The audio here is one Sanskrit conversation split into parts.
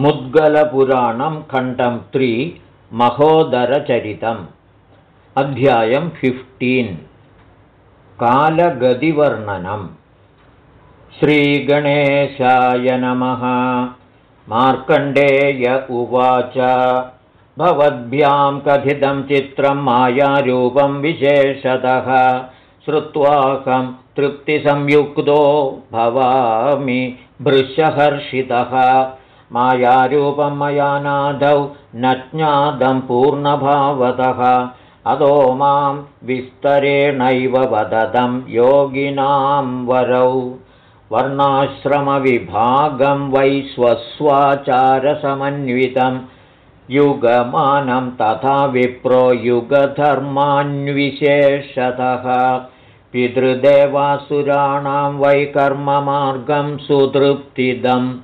मुद्गलपुराणं खण्डं त्रि महोदरचरितम्। अध्यायं फिफ्टीन् कालगतिवर्णनम्। श्रीगणेशाय नमः। मार्कण्डेय उवाच। भवद्भ्यां कथितं चित्रं मायारूपं विशेषतः। श्रुत्वाकं तृप्तिसंयुक्तो भवामि भृशहर्षितः मायारूपं मया नादौ न ज्ञातं पूर्णभावतः। अदो मां विस्तरेणैव वदतं योगिनां वरौ। वर्णाश्रमविभागं वै स्वस्वाचारसमन्वितं। युगमानं तथा विप्रो युगधर्मान्विशेषतः। पितृदेवासुराणां वै कर्ममार्गं सुतृप्तिदम्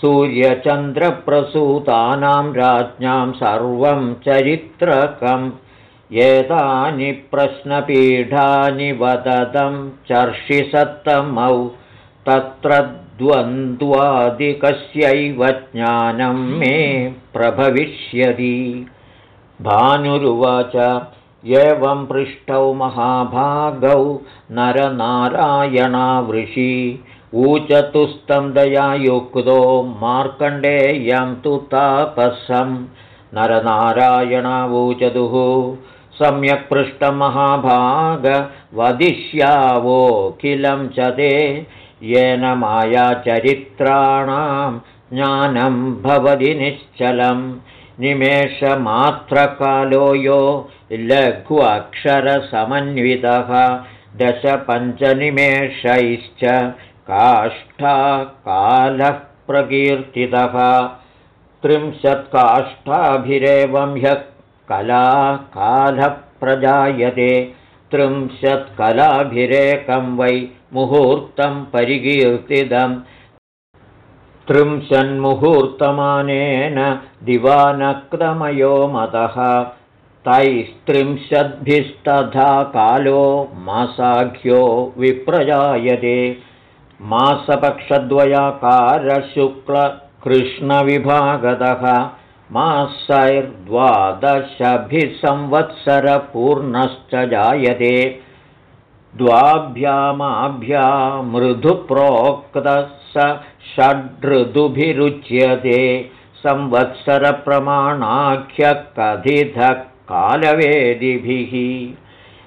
सूर्यचन्द्रप्रसूतानां राज्ञां सर्वं चरित्रकम् एतानि प्रश्नपीठानि वदतं चर्षिसत्तमौ तत्र द्वन्द्वादिकस्यैव ज्ञानं मे प्रभविष्यति। भानुरुवाच एवं पृष्ठौ महाभागौ नरनारायणावृषि ऊचतुस्तं दयायुक्तो मार्कण्डेयं तु तापसं। नरनारायणावूचतुः सम्यक् पृष्टमहाभागवदिष्यावोऽखिलं च ते। येन मायाचरित्राणां ज्ञानं भवति निश्चलं। निमेषमात्रकालो यो लघु अक्षरसमन्वितः दशपञ्चनिमेषैश्च काष्ठाकालः प्रकीर्तितः त्रिंशत्काष्ठाभिरेवं ह्यः कलाकालः प्रजायते त्रिंशत्कलाभिरेकं वै मुहूर्तं परिकीर्तितम् त्रिंशन्मुहूर्तमानेन दिवानक्रमयो मतः। तैस्त्रिंशद्भिस्तथा कालो मासाख्यो विप्रजायते मासपक्षद्वयाकारशुक्लकृष्णविभागतः मासैर्द्वादशभिसंवत्सरपूर्णश्च जायते। द्वाभ्यामाभ्यामृदुप्रोक्तः स षड्ऋदुभिरुच्यते संवत्सरप्रमाणाख्यः कथितः कालवेदिभिः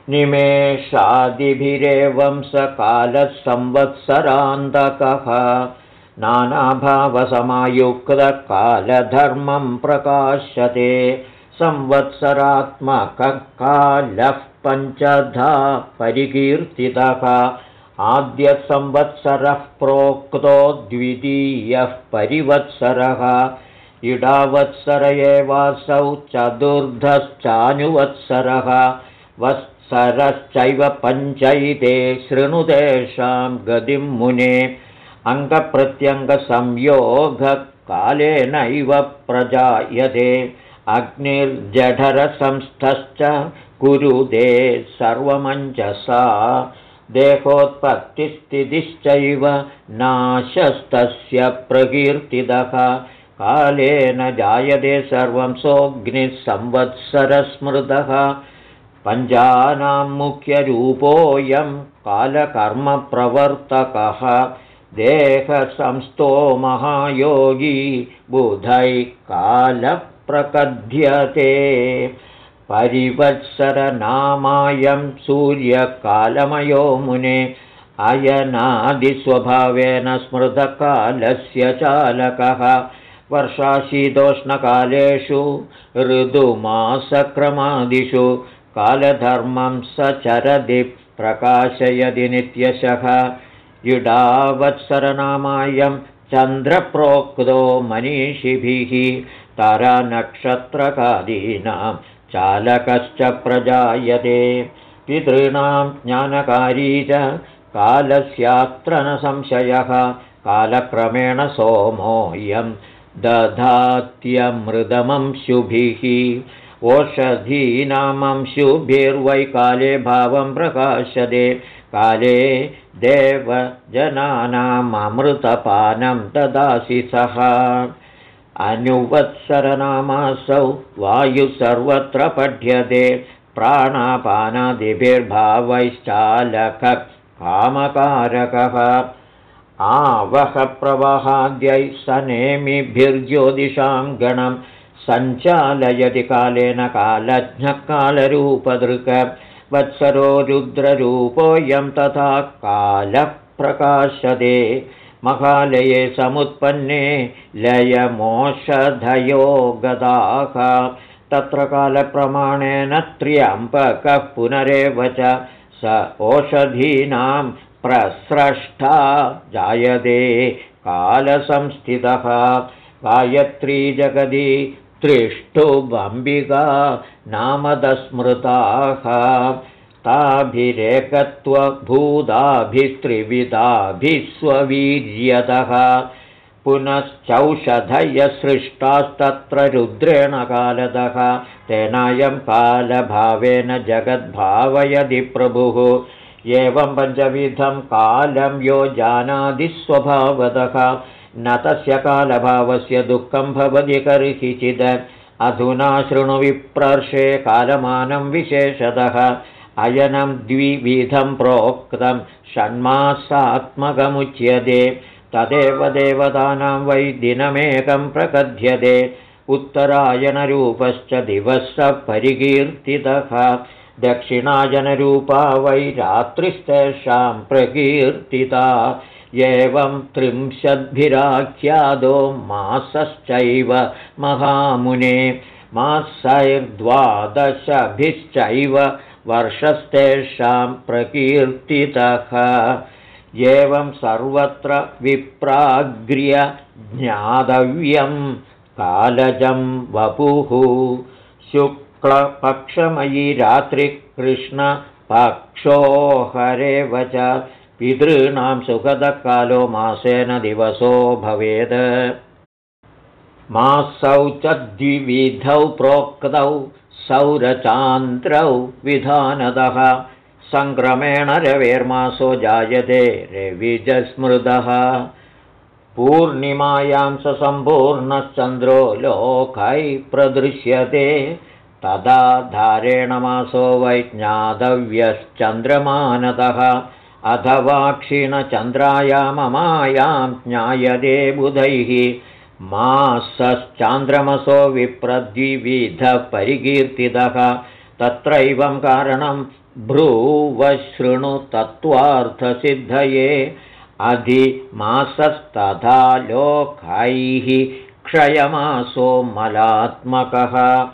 निमेषादिभिरेवं स कालः संवत्सरान्तकः नानाभावसमायुक्तकालधर्मं प्रकाश्यते संवत्सरात्मकः कालः पञ्चधा परिकीर्तितः आद्यसंवत्सरः प्रोक्तो द्वितीयः परिवत्सरः इडावत्सर एवासौ चतुर्धश्चानुवत्सरः वस् सरश्चैव पञ्चैते शृणुतेषां गतिं मुने अङ्गप्रत्यङ्गसंयोगकालेनैव प्रजायते। अग्निर्जठरसंस्थश्च कुरुदे सर्वमञ्जसा। देहोत्पत्तिस्थितिश्चैव नाशस्तस्य प्रकीर्तितः। कालेन जायते सर्वं सोऽग्निः संवत्सरस्मृतः पञ्चानां मुख्यरूपोऽयं कालकर्मप्रवर्तकः देहसंस्थो महायोगी बुधैः कालप्रकथ्यते परिवत्सरनामायं सूर्यकालमयो मुने अयनादिस्वभावेन स्मृतकालस्य चालकः। वर्षाशीतोष्णकालेषु ऋतुमासक्रमादिषु कालधर्मं स चरदि प्रकाशयदि नित्यशः। युडावत्सरनामायं चन्द्रप्रोक्तो मनीषिभिः। तारानक्षत्रकादीनां चालकश्च प्रजायते। पितॄणां ज्ञानकारी च कालस्यात्र न संशयः। कालक्रमेण सोमोऽयं दधात्यमृदमंशुभिः ओषधीनामंशुभिर्वै काले भावं प्रकाशते। काले देवजनानामृतपानं ददासि सः। अनुवत्सरनामासौ वायुः सर्वत्र पठ्यते। प्राणापानादिभिर्भावैश्चालकः कामकारकः। आवहप्रवहाद्यैः सनेमिभिर्ज्योतिषां गणं सञ्चालयति कालेन कालज्ञकालरूपदृक्। वत्सरो रुद्ररूपोऽयं तथा कालः प्रकाशते महालये समुत्पन्ने लयमोषधयो गदाः तत्र कालप्रमाणेन त्र्यम्बकः पुनरेव च स ओषधीनां प्रस्रष्टा जायते कालसंस्थितः। गायत्री जगदि त्रिष्टुबम्बिका नामदस्मृताः। ताभिरेकत्वभूताभिस्त्रिविधाभिस्ववीर्यतः पुनश्चौषधयसृष्टास्तत्र रुद्रेण कालतः तेनायं कालभावेन जगद्भावयदि प्रभुः। एवं पञ्चविधं कालं यो जानादिस्वभावतः न तस्य कालभावस्य दुःखं भवति कर्हिचिद अधुना शृणुविप्रर्षे कालमानं विशेषतः। अयनं द्विविधं प्रोक्तं षण्मासात्मकमुच्यते। तदेव देवतानां वै दिनमेकं प्रकथ्यते। उत्तरायणरूपश्च दिवसः परिकीर्तितः। दक्षिणायनरूपा वै रात्रिस्तेषां प्रकीर्तिता एवं त्रिंशद्भिराख्यादो मासश्चैव महामुने मासैर्द्वादशभिश्चैव वर्षस्तेषां प्रकीर्तितः। एवं सर्वत्र विप्राग्र्य ज्ञातव्यं कालजं वपुः। शुक्लपक्षमयी रात्रिकृष्णपक्षो हरेव च पितॄणां सुखदकालो मासेन दिवसो भवेत्। मासौ च द्विविधौ प्रोक्तौ सौरचान्द्रौ विधानदः सङ्क्रमेण रवेर्मासो जायते रविजस्मृतः। पूर्णिमायां स सम्पूर्णश्चन्द्रो लोकै प्रदृश्यते। तदा धारेण मासो वैज्ञातव्यश्चन्द्रमानतः अथवा क्षीणचन्द्रायाममायां ज्ञायते बुधैः। मासश्चान्द्रमसो विप्रद्विविधपरिकीर्तितः। तत्रैवं कारणं भ्रूवशृणुतत्त्वार्थसिद्धये। अधिमासस्तथा लोकैः क्षयमासो मलात्मकः।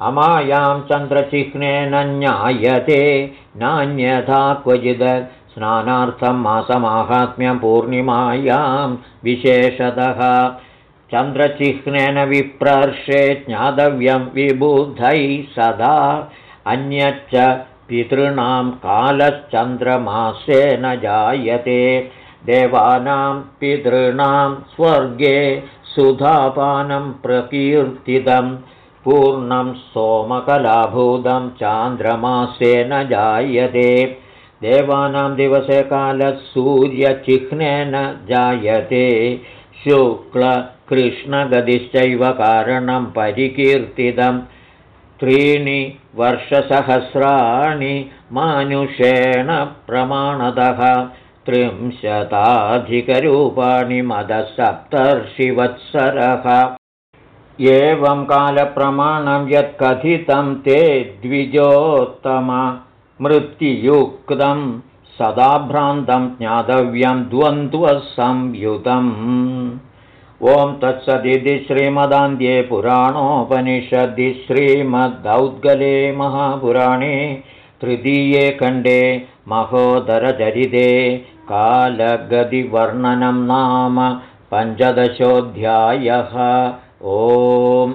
अमायां चन्द्रचिह्नेन ज्ञायते नान्यथा क्वचिद् स्नानार्थं मासमाहात्म्यं पूर्णिमायां विशेषतः। चन्द्रचिह्नेन विप्रर्षे ज्ञातव्यं विबुधैः सदा। अन्यच्च पितॄणां कालश्चन्द्रमासेन जायते। देवानां पितॄणां स्वर्गे सुधापानं प्रकीर्तितं। पूर्णं सोमकलाभूतं चान्द्रमासेन जायते देवानां दिवसे कालः सूर्यचिह्नेन जायते। शुक्लकृष्णगतिश्चैव कारणं परिकीर्तितं। त्रीणि वर्षसहस्राणि मानुषेण प्रमाणतः। त्रिंशताधिकरूपाणि मदसप्तर्षिवत्सरः। एवं कालप्रमाणं यत्कथितं ते द्विजोत्तम मृत्युयुक्तं सदा भ्रान्तं ज्ञातव्यं द्वन्द्वसंयुतम् ॐ तत्सदिति श्रीमदान्ध्ये पुराणोपनिषदि श्रीमदौद्गले महापुराणे तृतीये खण्डे महोदरचरिते कालगतिवर्णनं नाम पञ्चदशोऽध्यायः। ओम्